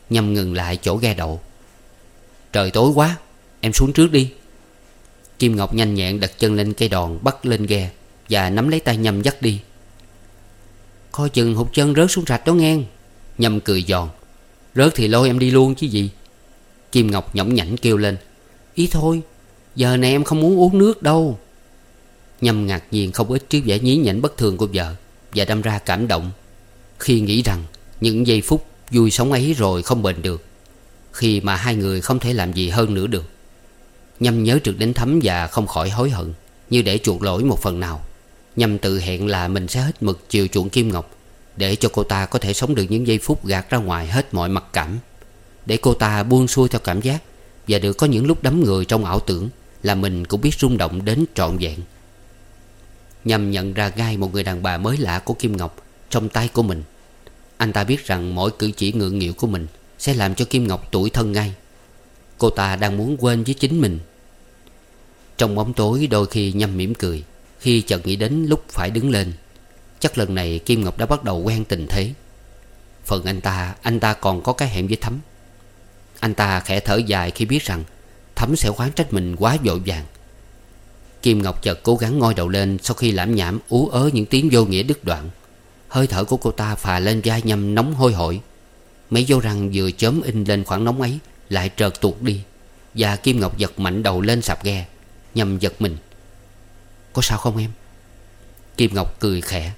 A: Nhâm ngừng lại chỗ ghe đậu. Trời tối quá, Em xuống trước đi. Kim Ngọc nhanh nhẹn đặt chân lên cây đòn, Bắt lên ghe Và nắm lấy tay Nhâm dắt đi. Coi chừng hụt chân rớt xuống rạch đó nghe. Nhâm cười giòn. Rớt thì lôi em đi luôn chứ gì. Kim Ngọc nhõng nhảnh kêu lên. Ý thôi, Giờ này em không muốn uống nước đâu. Nhâm ngạc nhiên không ít trước vẻ nhí nhảnh bất thường của vợ Và đâm ra cảm động. Khi nghĩ rằng những giây phút vui sống ấy rồi không bền được. Khi mà hai người không thể làm gì hơn nữa được. Nhâm nhớ trực đến thấm và không khỏi hối hận, Như để chuộc lỗi một phần nào. Nhâm tự hẹn là mình sẽ hết mực chiều chuộng Kim Ngọc, Để cho cô ta có thể sống được những giây phút gạt ra ngoài hết mọi mặc cảm. Để cô ta buông xuôi theo cảm giác, Và được có những lúc đắm người trong ảo tưởng, Là mình cũng biết rung động đến trọn vẹn. Nhâm nhận ra ngay một người đàn bà mới lạ của Kim Ngọc Trong tay của mình. Anh ta biết rằng mỗi cử chỉ ngượng nghịu của mình Sẽ làm cho Kim Ngọc tuổi thân ngay. Cô ta đang muốn quên với chính mình. Trong bóng tối, đôi khi nhâm mỉm cười. Khi chợt nghĩ đến lúc phải đứng lên, Chắc lần này Kim Ngọc đã bắt đầu quen tình thế. Phần anh ta Anh ta còn có cái hẹn với Thắm. Anh ta khẽ thở dài khi biết rằng Thắm sẽ khoán trách mình quá vội vàng. Kim Ngọc chợt cố gắng ngoi đầu lên Sau khi lãm nhảm ú ớ những tiếng vô nghĩa đứt đoạn. Hơi thở của cô ta phà lên vai nhâm nóng hôi hổi. Mấy vô răng vừa chớm in lên khoảng nóng ấy lại trợt tuột đi Và Kim Ngọc giật mạnh đầu lên sạp ghe, Nhằm giật mình. Có sao không em? Kim Ngọc cười khẽ,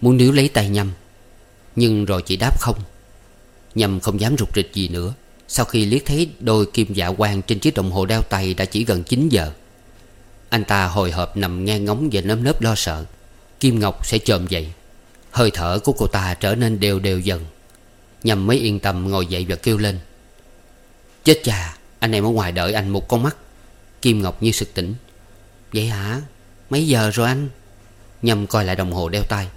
A: Muốn níu lấy tay Nhâm Nhưng rồi chỉ đáp không. Nhâm không dám rụt rịch gì nữa. Sau khi liếc thấy đôi kim dạ quang Trên chiếc đồng hồ đeo tay đã chỉ gần 9 giờ, anh ta hồi hộp nằm nghe ngóng và nơm nớp lo sợ. Kim Ngọc sẽ chồm dậy. Hơi thở của cô ta trở nên đều đều dần. Nhâm mới yên tâm ngồi dậy và kêu lên. Chết cha, Anh em ở ngoài đợi anh một con mắt. Kim Ngọc như sực tỉnh. Vậy hả? Mấy giờ rồi anh? Nhâm coi lại đồng hồ đeo tay.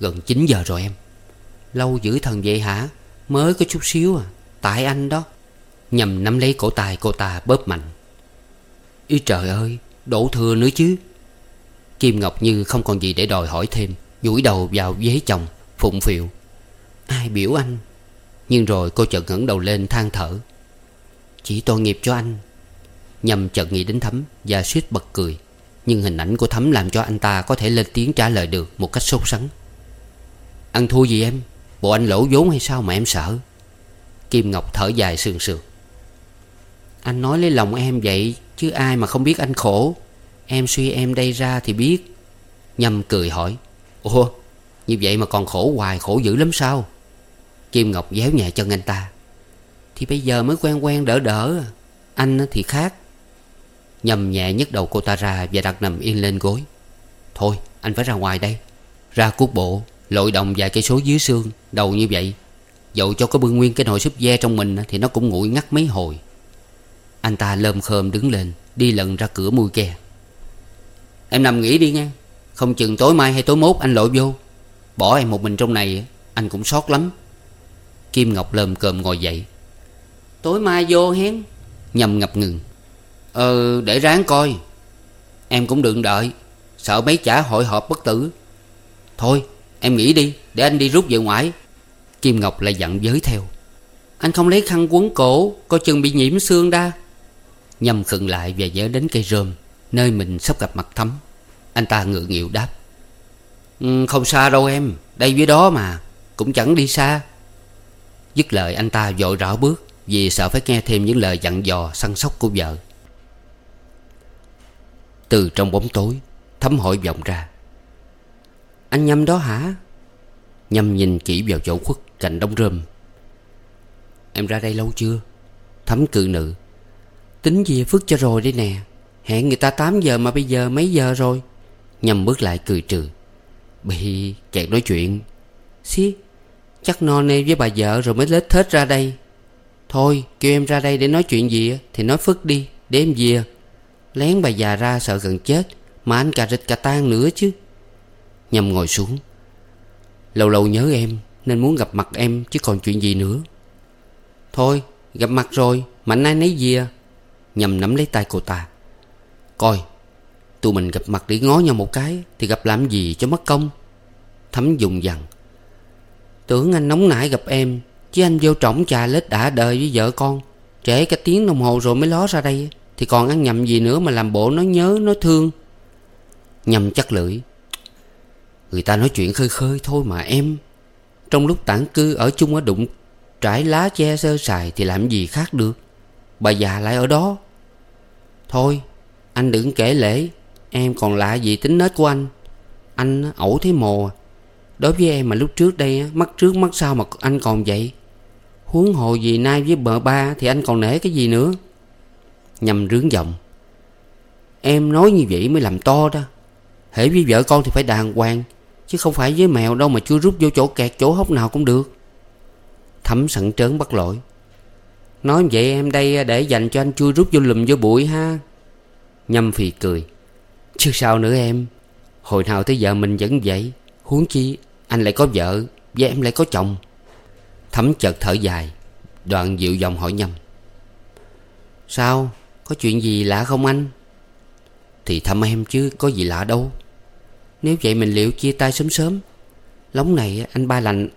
A: Gần 9 giờ rồi em. Lâu dữ thần vậy hả? Mới có chút xíu à. Tại anh đó. Nhâm nắm lấy cổ tay cô ta bóp mạnh. Ý trời ơi, Đổ thừa nữa chứ. Kim Ngọc Như không còn gì để đòi hỏi thêm. Dũi đầu vào ghế chồng, Phụng phiệu. Ai biểu anh? Nhưng rồi cô chợt ngẩng đầu lên than thở. Chỉ tội nghiệp cho anh. Nhầm chợt nghĩ đến Thấm Và suýt bật cười. Nhưng hình ảnh của Thấm làm cho anh ta có thể lên tiếng trả lời được Một cách sốt sắng. Ăn thua gì em? Bộ anh lỗ vốn hay sao mà em sợ? Kim Ngọc thở dài sườn sườn. Anh nói lấy lòng em vậy Chứ ai mà không biết anh khổ. Em suy em đây ra thì biết. Nhâm cười hỏi. Ủa, như vậy mà còn khổ hoài, khổ dữ lắm sao? Kim Ngọc déo nhẹ chân anh ta. Thì bây giờ mới quen quen đỡ đỡ. Anh thì khác. Nhầm nhẹ nhấc đầu cô ta ra Và đặt nằm yên lên gối. Thôi, anh phải ra ngoài đây. Ra cuốc bộ, Lội đồng vài cây số dưới xương, Đầu như vậy. Dẫu cho có bưng nguyên cái nồi súp ve trong mình Thì nó cũng nguội ngắt mấy hồi. Anh ta lơm khơm đứng lên, Đi lần ra cửa mui ke. Em nằm nghỉ đi nghe Không chừng tối mai hay tối mốt anh lội vô. Bỏ em một mình trong này Anh cũng sót lắm. Kim Ngọc lơm cơm ngồi dậy. Tối mai vô hén, Nhầm ngập ngừng. Ờ để ráng coi. Em cũng đừng đợi. Sợ mấy chả hội họp bất tử. Thôi, em nghỉ đi, Để anh đi rút về ngoại. Kim Ngọc lại dặn giới theo. Anh không lấy khăn quấn cổ, Coi chừng bị nhiễm xương đa. Nhâm khựng lại và nhớ đến cây rơm, Nơi mình sắp gặp mặt thấm Anh ta ngượng nghịu đáp. Ừ, không xa đâu em, Đây với đó mà, Cũng chẳng đi xa. Dứt lời anh ta vội rảo bước. Vì sợ phải nghe thêm những lời dặn dò săn sóc của vợ. Từ trong bóng tối, Thấm hỏi vọng ra. Anh Nhâm đó hả? Nhâm nhìn kỹ vào chỗ khuất cạnh đống rơm. Em ra đây lâu chưa? Thấm cự nữ. Tính gì phước cho rồi đây nè? Hẹn người ta 8 giờ mà bây giờ mấy giờ rồi? Nhâm bước lại cười trừ. Bị kẹt nói chuyện. Xí, Chắc no nê với bà vợ rồi mới lết thết ra đây. Thôi, kêu em ra đây để nói chuyện gì Thì nói phức đi, Để em về. Lén bà già ra sợ gần chết, Mà anh cà rịch cà tan nữa chứ. Nhâm ngồi xuống. Lâu lâu nhớ em, Nên muốn gặp mặt em, chứ còn chuyện gì nữa. Thôi, gặp mặt rồi Mạnh ai nấy về. Nhâm nắm lấy tay cô ta. Coi, Tụi mình gặp mặt để ngó nhau một cái, Thì gặp làm gì cho mất công. Thấm dùng dằn. Tưởng anh nóng nảy gặp em Chứ anh vô trọng trà lết đã đời với vợ con. Trễ cả tiếng đồng hồ rồi mới ló ra đây. Thì còn ăn nhầm gì nữa mà làm bộ nó nhớ nó thương? Nhầm chắc lưỡi. Người ta nói chuyện khơi khơi thôi mà em. Trong lúc tản cư ở chung ở đụng, Trải lá che sơ sài Thì làm gì khác được. Bà già lại ở đó. Thôi, anh đừng kể lễ. Em còn lạ gì tính nết của anh? Anh ẩu thấy mồ. Đối với em mà lúc trước đây Mắt trước mắt sau mà anh còn vậy Huống hồ gì nay với bờ ba Thì anh còn nể cái gì nữa? Nhằm rướng giọng. Em nói như vậy mới làm to đó. Hễ với vợ con thì phải đàng hoàng, Chứ không phải với mèo đâu mà chưa rút vô chỗ kẹt chỗ hốc nào cũng được. Thấm sẵn trớn bắt lỗi. Nói vậy em đây để dành cho anh chui rút vô lùm vô bụi ha. Nhâm phì cười. Chứ sao nữa em? Hồi nào tới giờ mình vẫn vậy. Huống chi anh lại có vợ Và em lại có chồng. Thấm chợt thở dài, Đoạn dịu giọng hỏi Nhâm Sao? Có chuyện gì lạ không anh? Thì thăm em chứ, có gì lạ đâu. Nếu vậy mình liệu chia tay sớm sớm. Lóng này anh ba lành,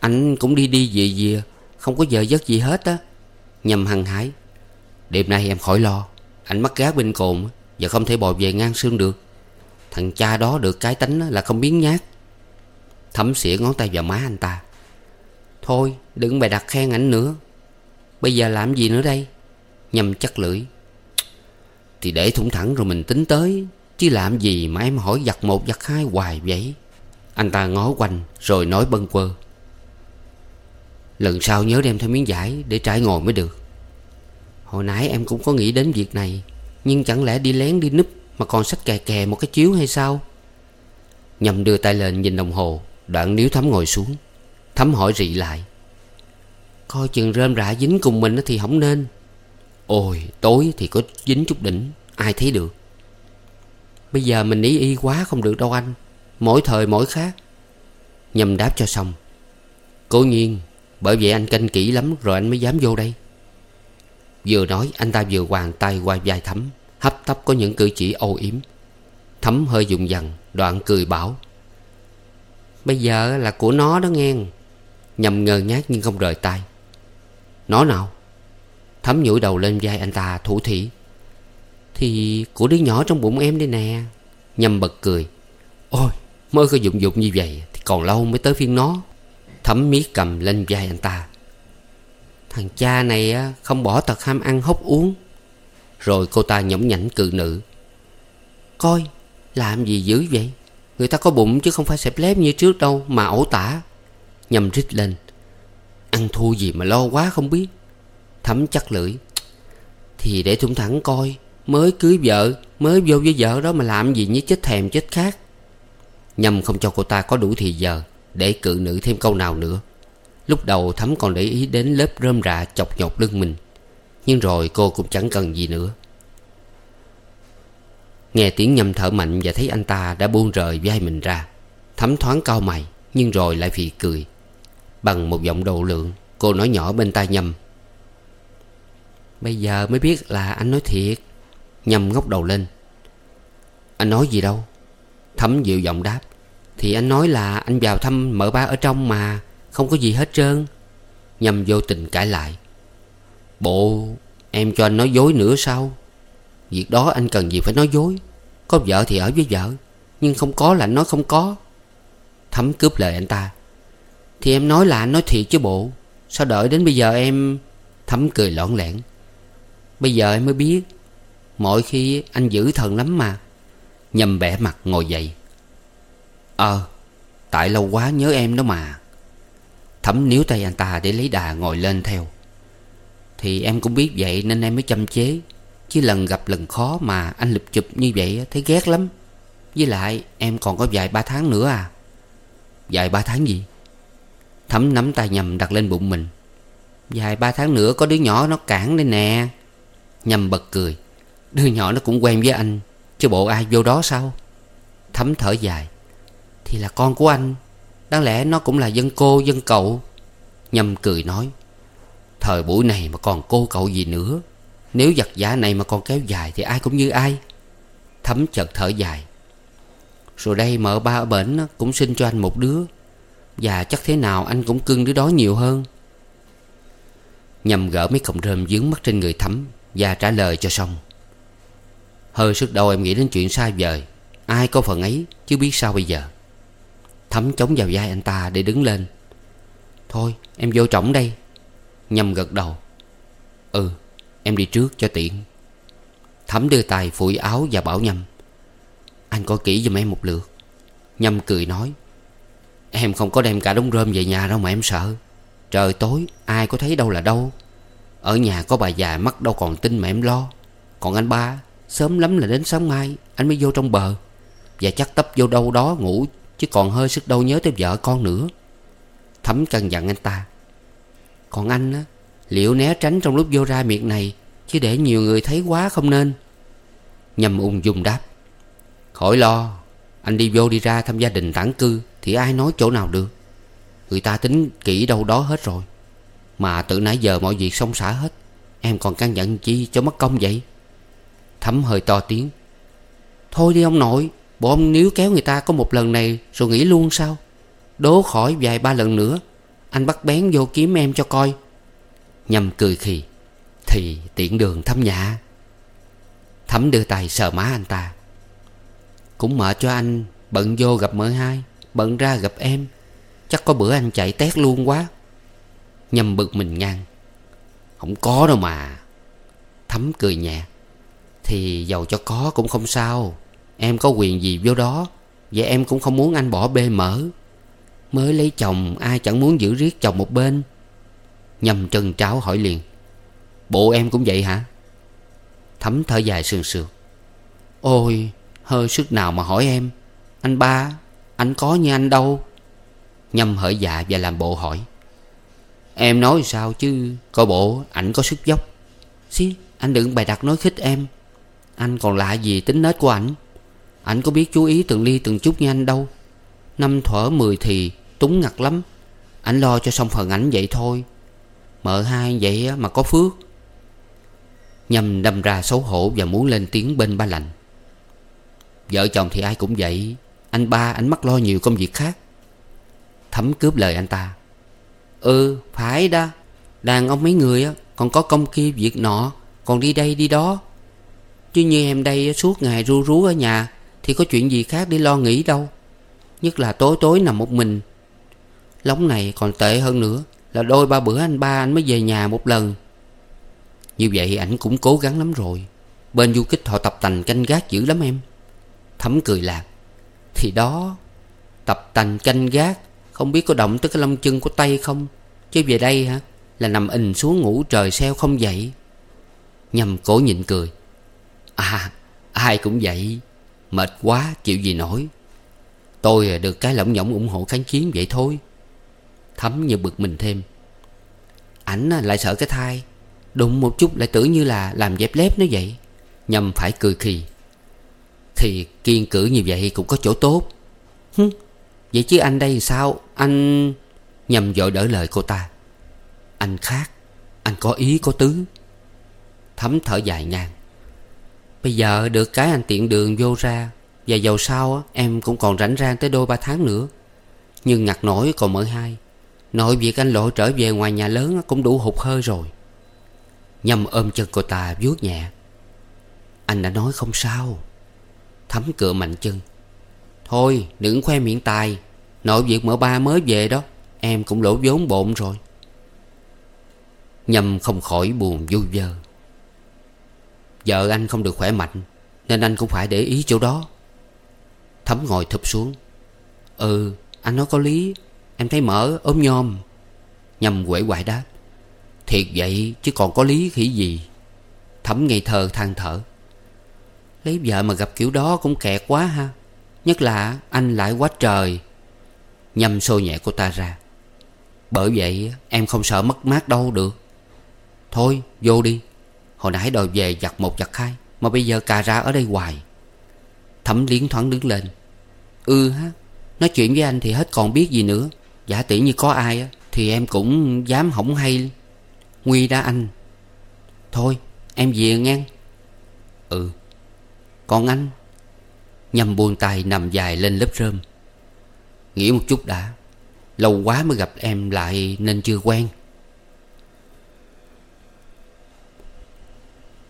A: Anh cũng đi đi về về, Không có giờ giấc gì hết á. Nhầm hăng hái. Đêm nay em khỏi lo, Anh mắc gác bên cồn, Giờ không thể bò về ngang xương được. Thằng cha đó được cái tánh là không biến nhát. Thấm xỉa ngón tay vào má anh ta. Thôi, đừng bày đặt khen ảnh nữa. Bây giờ làm gì nữa đây? Nhâm chắc lưỡi. Thì để thủng thẳng rồi mình tính tới, Chứ làm gì mà em hỏi giặt một giặt hai hoài vậy? Anh ta ngó quanh, Rồi nói bâng quơ. Lần sau nhớ đem theo miếng giải Để trải ngồi mới được. Hồi nãy em cũng có nghĩ đến việc này, Nhưng chẳng lẽ đi lén đi núp Mà còn sách kè kè một cái chiếu hay sao? Nhầm đưa tay lên nhìn đồng hồ, Đoạn níu Thắm ngồi xuống. Thấm hỏi rị lại. Coi chừng rơm rạ dính cùng mình thì không nên. Ôi, tối thì có dính chút đỉnh, Ai thấy được? Bây giờ mình ý y quá không được đâu anh, Mỗi thời mỗi khác. Nhâm đáp cho xong. Cố nhiên, Bởi vậy anh canh kỹ lắm rồi anh mới dám vô đây. Vừa nói, anh ta vừa hoàng tay qua vai Thắm, Hấp tấp có những cử chỉ âu yếm. Thắm hơi dùng dằn, Đoạn cười bảo, Bây giờ là của nó đó nghe. Nhầm ngờ ngác nhưng không rời tay. Nó nào? Thấm nhủi đầu lên vai anh ta thủ thỉ. Thì của đứa nhỏ trong bụng em đây nè. Nhầm bật cười. Ôi, mới có dụng dụng như vậy Thì còn lâu mới tới phiên nó. Thấm miết cầm lên vai anh ta. Thằng cha này không bỏ tật ham ăn hốc uống. Rồi cô ta nhõng nhảnh cự nữ. Coi, làm gì dữ vậy? Người ta có bụng chứ không phải xẹp lép như trước đâu Mà ẩu tả. Nhầm rít lên. Ăn thua gì mà lo quá không biết. Thấm chắc lưỡi. Thì để thủng thẳng coi, Mới cưới vợ, Mới vô với vợ đó mà làm gì như chết thèm chết khác Nhâm không cho cô ta có đủ thì giờ, Để cự nữ thêm câu nào nữa. Lúc đầu Thấm còn để ý đến lớp rơm rạ chọc nhột lưng mình. Nhưng rồi cô cũng chẳng cần gì nữa. Nghe tiếng nhâm thở mạnh và thấy anh ta đã buông rời vai mình ra. Thấm thoáng cau mày, Nhưng rồi lại phì cười. Bằng một giọng độ lượng. Cô nói nhỏ bên tai nhâm. Bây giờ mới biết là anh nói thiệt. Nhâm ngóc đầu lên. Anh nói gì đâu. Thấm dịu giọng đáp. Thì anh nói là anh vào thăm mợ ba ở trong mà Không có gì hết trơn. Nhâm vô tình cãi lại. Bộ, em cho anh nói dối nữa sao? Việc đó anh cần gì phải nói dối? Có vợ thì ở với vợ, Nhưng không có là anh nói không có. Thấm cướp lời anh ta. Thì em nói là anh nói thiệt chứ bộ. Sao đợi đến bây giờ em Thấm cười lõn lẻn. Bây giờ em mới biết Mỗi khi anh giữ thần lắm mà. Nhầm bẻ mặt ngồi dậy. Ờ Tại lâu quá nhớ em đó mà. Thấm níu tay anh ta để lấy đà ngồi lên theo. Thì em cũng biết vậy nên em mới chăm chế. Chứ lần gặp lần khó mà anh lụp chụp như vậy thấy ghét lắm. Với lại em còn có vài ba tháng nữa à. Dài ba tháng gì? Thấm nắm tay nhầm đặt lên bụng mình. Dài ba tháng nữa có đứa nhỏ nó cản đây nè. Nhầm bật cười. Đứa nhỏ nó cũng quen với anh. Chứ bộ ai vô đó sao? Thấm thở dài. Thì là con của anh. Đáng lẽ nó cũng là dân cô, dân cậu. Nhâm cười nói. Thời buổi này mà còn cô cậu gì nữa? Nếu giặc giả này mà còn kéo dài Thì ai cũng như ai? Thấm chợt thở dài. Rồi đây mợ ba ở bển Cũng sinh cho anh một đứa. Và chắc thế nào anh cũng cưng đứa đó nhiều hơn. Nhằm gỡ mấy cọng rơm dướng mắt trên người Thấm Và trả lời cho xong. Hơi sức đầu em nghĩ đến chuyện xa vời. Ai có phần ấy chứ biết sao bây giờ. Thấm chống vào vai anh ta để đứng lên. Thôi, em vô trọng đây. Nhâm gật đầu. Ừ em đi trước cho tiện. Thấm đưa tay phủi áo và bảo Nhâm Anh coi kỹ giùm em một lượt. Nhâm cười nói. Em không có đem cả đống rơm về nhà đâu mà em sợ. Trời tối, ai có thấy đâu là đâu. Ở nhà có bà già mắt đâu còn tin mà em lo. Còn anh ba, Sớm lắm là đến sáng mai, Anh mới vô trong bờ. Và chắc tấp vô đâu đó ngủ, Chứ còn hơi sức đâu nhớ tới vợ con nữa. Thấm căn dặn anh ta. Còn anh á, Liệu né tránh trong lúc vô ra miệng này, Chứ để nhiều người thấy quá không nên? Nhâm ung dung đáp. Khỏi lo, Anh đi vô đi ra thăm gia đình tản cư. Thì ai nói chỗ nào được? Người ta tính kỹ đâu đó hết rồi. Mà từ nãy giờ mọi việc xong xả hết. Em còn căn dặn chi cho mất công vậy? Thấm hơi to tiếng. Thôi đi ông nội, Bộ ông níu kéo người ta có một lần này Rồi nghỉ luôn sao? Đố khỏi vài ba lần nữa, Anh bắt bén vô kiếm em cho coi. Nhâm cười khì. Thì tiện đường thấm nhã. Thấm đưa tay sờ má anh ta. Cũng mở cho anh, Bận vô gặp mợ hai. Bận ra gặp em. Chắc có bữa anh chạy tét luôn quá. Nhâm bực mình ngang. Không có đâu mà. Thấm cười nhẹ. Thì giàu cho có cũng không sao. Em có quyền gì vô đó. Vậy em cũng không muốn anh bỏ bê mở Mới lấy chồng, ai chẳng muốn giữ riết chồng một bên. Nhâm trân tráo hỏi liền. Bộ em cũng vậy hả? Thấm thở dài sườn sườn. Ôi, hơi sức nào mà hỏi em. Anh ba anh có như anh đâu. Nhâm hở dạ và làm bộ hỏi. Em nói sao chứ? Coi bộ, ảnh có sức dốc. Xí, anh đừng bày đặt nói khích em. Anh còn lạ gì tính nết của ảnh? Ảnh có biết chú ý từng ly từng chút như anh đâu. Năm thuở mười thì Túng ngặt lắm. Ảnh lo cho xong phần ảnh vậy thôi. Mợ hai vậy mà có phước. Nhâm đâm ra xấu hổ Và muốn lên tiếng bên ba lành Vợ chồng thì ai cũng vậy. Anh ba, anh mắc lo nhiều công việc khác. Thấm cướp lời anh ta. Ừ phải đó. Đàn ông mấy người còn có công kia, việc nọ, Còn đi đây, đi đó. Chứ như em đây suốt ngày ru rú ở nhà, Thì có chuyện gì khác để lo nghĩ đâu. Nhất là tối tối nằm một mình. Lóng này còn tệ hơn nữa, Là đôi ba bữa anh ba, anh mới về nhà một lần. Như vậy ảnh cũng cố gắng lắm rồi. Bên du kích họ tập tành canh gác dữ lắm em. Thấm cười lạc. Thì đó, Tập tành canh gác. Không biết có động tới cái lông chân của tay không? Chứ về đây hả? Là nằm ình xuống ngủ trời xeo không dậy? Nhầm cổ nhịn cười. À ai cũng vậy. Mệt quá, chịu gì nổi. Tôi à, được cái lỏng nhỏng ủng hộ kháng chiến vậy thôi. Thấm như bực mình thêm. Ảnh à, lại sợ cái thai. Đụng một chút lại tưởng như là làm dẹp lép nó vậy. Nhầm phải cười khì. Thì kiên cử như vậy cũng có chỗ tốt. Hứ, Vậy chứ anh đây sao? Anh Nhầm dội đỡ lời cô ta. Anh khác Anh có ý có tứ. Thấm thở dài ngang. Bây giờ được cái anh tiện đường vô ra Và dầu sau em cũng còn rảnh rang tới đôi ba tháng nữa. Nhưng ngặt nổi còn mới hai. Nội việc anh lộ trở về ngoài nhà lớn cũng đủ hụt hơi rồi. Nhâm ôm chân cô ta vuốt nhẹ. Anh đã nói không sao. Thấm cựa mạnh chân. Thôi, đừng khoe miệng tài. Nội việc mở ba mới về đó, Em cũng lỗ vốn bộn rồi. Nhâm không khỏi buồn vui vơ. Vợ anh không được khỏe mạnh, Nên anh cũng phải để ý chỗ đó. Thấm ngồi thụp xuống. Ừ anh nói có lý, Em thấy mở, ốm nhom Nhâm quể quại đáp. Thiệt vậy, chứ còn có lý khỉ gì. Thấm ngây thơ than thở. Lấy vợ mà gặp kiểu đó cũng kẹt quá ha. Nhất là anh lại quá trời. Nhâm xô nhẹ cô ta ra. Bởi vậy, em không sợ mất mát đâu được. Thôi, vô đi. Hồi nãy đòi về giặt một giặt hai, Mà bây giờ cà ra ở đây hoài. Thẩm liến thoáng đứng lên. Ừ ha, Nói chuyện với anh thì hết còn biết gì nữa. Giả tỷ như có ai á, Thì em cũng dám hỏng hay. Nguy đã anh. Thôi, em về ngang Ừ. Còn anh Nhâm buông tay nằm dài lên lớp rơm. Nghĩ một chút đã, Lâu quá mới gặp em lại nên chưa quen.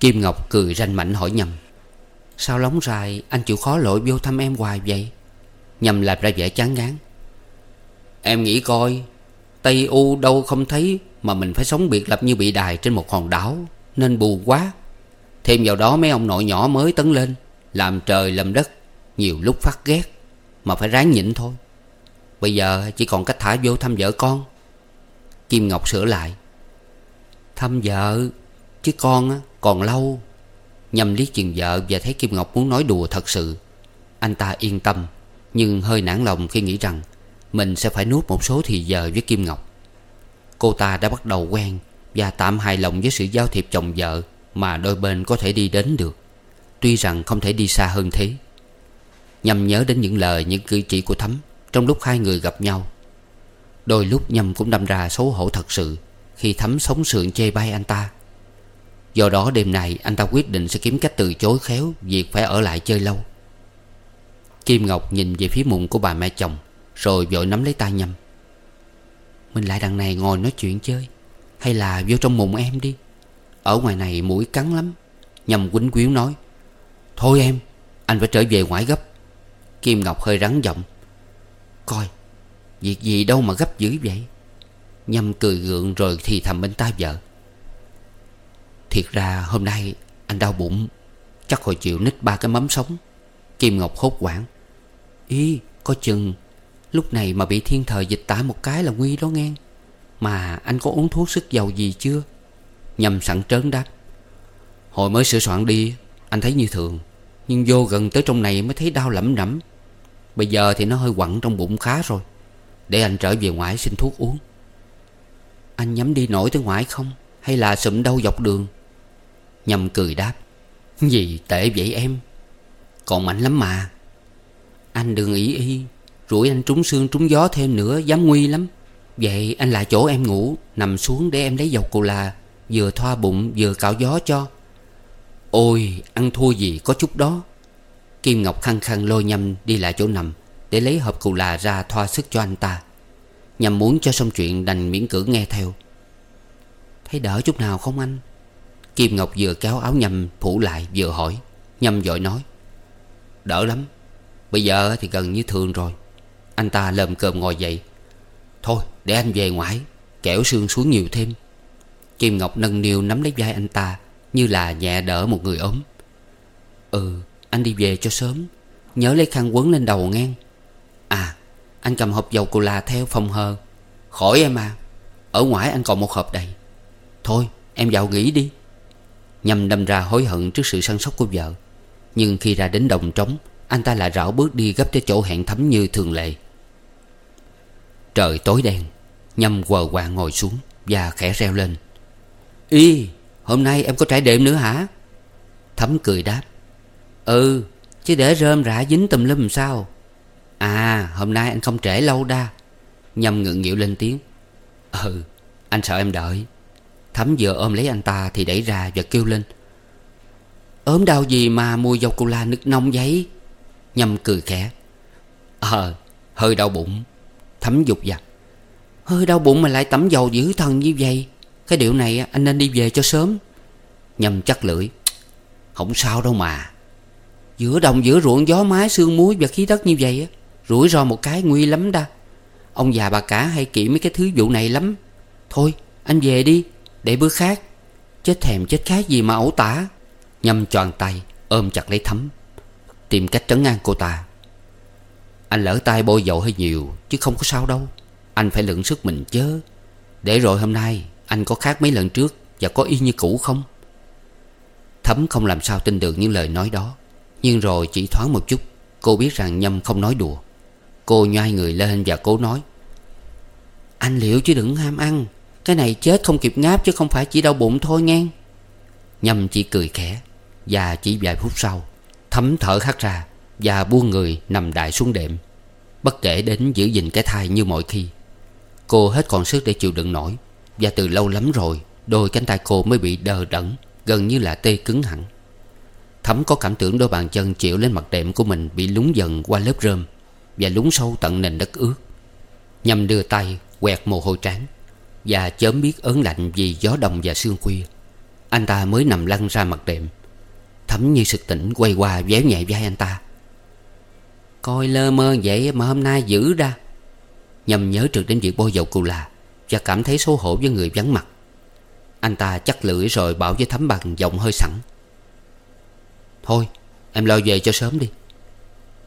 A: Kim Ngọc cười ranh mảnh hỏi Nhâm Sao lóng dài anh chịu khó lội vô thăm em hoài vậy? Nhâm làm ra vẻ chán ngán, Em nghĩ coi, Tây U đâu không thấy Mà mình phải sống biệt lập như bị đài trên một hòn đảo, Nên buồn quá. Thêm vào đó mấy ông nội nhỏ mới tấn lên làm trời làm đất, Nhiều lúc phát ghét, Mà phải ráng nhịn thôi. Bây giờ chỉ còn cách thả vô thăm vợ con. Kim Ngọc sửa lại. Thăm vợ? Chứ con á, còn lâu. Nhâm lý chừng vợ và thấy Kim Ngọc muốn nói đùa thật sự. Anh ta yên tâm, Nhưng hơi nản lòng khi nghĩ rằng Mình sẽ phải nuốt một số thì giờ với Kim Ngọc. Cô ta đã bắt đầu quen Và tạm hài lòng với sự giao thiệp chồng vợ Mà đôi bên có thể đi đến được. Tuy rằng không thể đi xa hơn thế Nhâm nhớ đến những lời, Những cử chỉ của Thấm Trong lúc hai người gặp nhau, Đôi lúc Nhâm cũng đâm ra xấu hổ thật sự Khi Thấm sống sượng chê bai anh ta. Do đó đêm nay anh ta quyết định sẽ kiếm cách từ chối khéo Việc phải ở lại chơi lâu. Kim Ngọc nhìn về phía mụn của bà mẹ chồng, Rồi vội nắm lấy tay Nhâm. Mình lại đằng này ngồi nói chuyện chơi, Hay là vô trong mụn em đi? Ở ngoài này mũi cắn lắm. Nhâm quýnh quyếu nói. Thôi em, Anh phải trở về ngoại gấp. Kim Ngọc hơi rắn giọng. Coi, Việc gì đâu mà gấp dữ vậy? Nhâm cười gượng rồi thì thầm bên tai vợ. Thiệt ra hôm nay anh đau bụng, Chắc hồi chịu nít ba cái mắm sống. Kim Ngọc hốt quảng Ý, có chừng, Lúc này mà bị thiên thời dịch tả một cái là nguy đó nghe. Mà anh có uống thuốc sức dầu gì chưa? Nhâm sẵn trớn đáp. Hồi mới sửa soạn đi, Anh thấy như thường. Nhưng vô gần tới trong này mới thấy đau lẩm rẩm Bây giờ thì nó hơi quặn trong bụng khá rồi. Để anh trở về ngoại xin thuốc uống. Anh nhắm đi nổi tới ngoại không? Hay là sụm đau dọc đường? Nhầm cười đáp. Gì tệ vậy em? Còn mạnh lắm mà. Anh đừng ý y. Rủi anh trúng xương trúng gió thêm nữa, Dám nguy lắm. Vậy anh lại chỗ em ngủ, Nằm xuống để em lấy dầu cù là Vừa thoa bụng vừa cạo gió cho. Ôi, ăn thua gì có chút đó. Kim Ngọc khăng khăng lôi nhâm đi lại chỗ nằm Để lấy hộp cù là ra thoa sức cho anh ta. Nhằm muốn cho xong chuyện đành miễn cưỡng nghe theo. Thấy đỡ chút nào không anh? Kim Ngọc vừa kéo áo nhâm phủ lại vừa hỏi. Nhâm vội nói. Đỡ lắm, Bây giờ thì gần như thường rồi. Anh ta lầm cơm ngồi dậy. Thôi, để anh về ngoại, Kẻo xương xuống nhiều thêm. Kim Ngọc nâng niu nắm lấy vai anh ta như là nhẹ đỡ một người ốm. Ừ anh đi về cho sớm. Nhớ lấy khăn quấn lên đầu ngang. À anh cầm hộp dầu cô là theo phòng hờ. Khỏi em à. Ở ngoài anh còn một hộp đầy. Thôi, em vào nghỉ đi. Nhâm đâm ra hối hận trước sự săn sóc của vợ. Nhưng khi ra đến đồng trống, Anh ta lại rảo bước đi gấp tới chỗ hẹn thấm như thường lệ. Trời tối đen, Nhâm quờ quạng ngồi xuống Và khẽ reo lên. Y! Hôm nay em có trải đệm nữa hả? Thấm cười đáp. Ừ chứ để rơm rạ dính tùm lum sao? À hôm nay anh không trễ lâu đa. Nhâm ngượng nghịu lên tiếng. Ừ anh sợ em đợi. Thấm vừa ôm lấy anh ta thì đẩy ra và kêu lên. Ốm đau gì mà mua dầu cô la nước nông giấy? Nhâm cười khẽ. Ờ hơi đau bụng. Thấm dục dặt Hơi đau bụng mà lại tắm dầu dữ thần như vậy? Cái điều này anh nên đi về cho sớm. Nhâm chắc lưỡi. Không sao đâu mà. Giữa đồng, giữa ruộng, gió mái, sương muối và khí đất như vậy Rủi ro một cái nguy lắm đa. Ông già bà cả hay kỹ mấy cái thứ vụ này lắm. Thôi, anh về đi, Để bữa khác. Chết thèm chết khát gì mà ẩu tả. Nhâm tròn tay, ôm chặt lấy thấm. Tìm cách trấn an cô ta. Anh lỡ tay bôi dầu hơi nhiều, Chứ không có sao đâu. Anh phải lượng sức mình chớ. Để rồi hôm nay anh có khác mấy lần trước Và có y như cũ không? Thấm không làm sao tin được những lời nói đó. Nhưng rồi chỉ thoáng một chút, Cô biết rằng Nhâm không nói đùa. Cô nhoai người lên và cố nói. Anh liệu chứ đừng ham ăn. Cái này chết không kịp ngáp chứ không phải chỉ đau bụng thôi nghe. Nhâm chỉ cười khẽ Và chỉ vài phút sau, Thấm thở hắt ra Và buông người nằm đại xuống đệm. Bất kể đến giữ gìn cái thai như mọi khi, Cô hết còn sức để chịu đựng nổi. Và từ lâu lắm rồi, Đôi cánh tay cô mới bị đờ đẫn, Gần như là tê cứng hẳn. Thấm có cảm tưởng đôi bàn chân chịu lên mặt đệm của mình Bị lún dần qua lớp rơm Và lún sâu tận nền đất ướt. Nhâm đưa tay, quẹt mồ hôi trán Và chớm biết ớn lạnh vì gió đông và sương khuya. Anh ta mới nằm lăn ra mặt đệm, Thấm như sực tỉnh quay qua véo nhẹ vai anh ta. Coi lơ mơ vậy mà hôm nay dữ ra. Nhâm nhớ trượt đến việc bôi dầu cù là và cảm thấy xấu hổ với người vắng mặt. Anh ta chắc lưỡi rồi bảo với Thấm bằng giọng hơi sẵn. Thôi, em lo về cho sớm đi.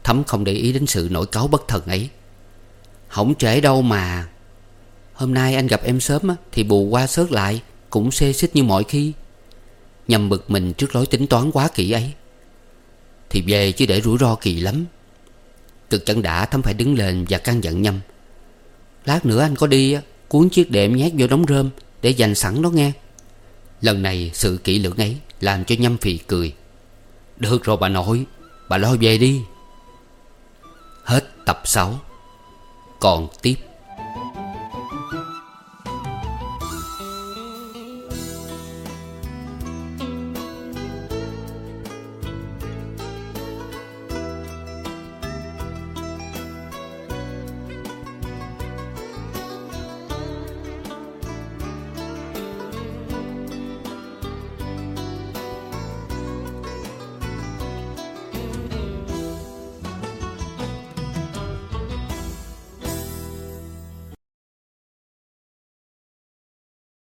A: Thấm không để ý đến sự nổi cáu bất thần ấy. Không trễ đâu mà. Hôm nay anh gặp em sớm Thì bù qua sớt lại, Cũng xê xích như mọi khi. Nhằm bực mình trước lối tính toán quá kỹ ấy. Thì về chứ để rủi ro kỳ lắm. Cực chẳng đã Thấm phải đứng lên và căn dặn Nhâm. Lát nữa anh có đi Cuốn chiếc đệm nhét vô đống rơm Để dành sẵn đó nghe. Lần này sự kỹ lưỡng ấy Làm cho Nhâm phì cười. Được rồi bà nội, Bà lo về đi. Hết tập 6 Còn tiếp.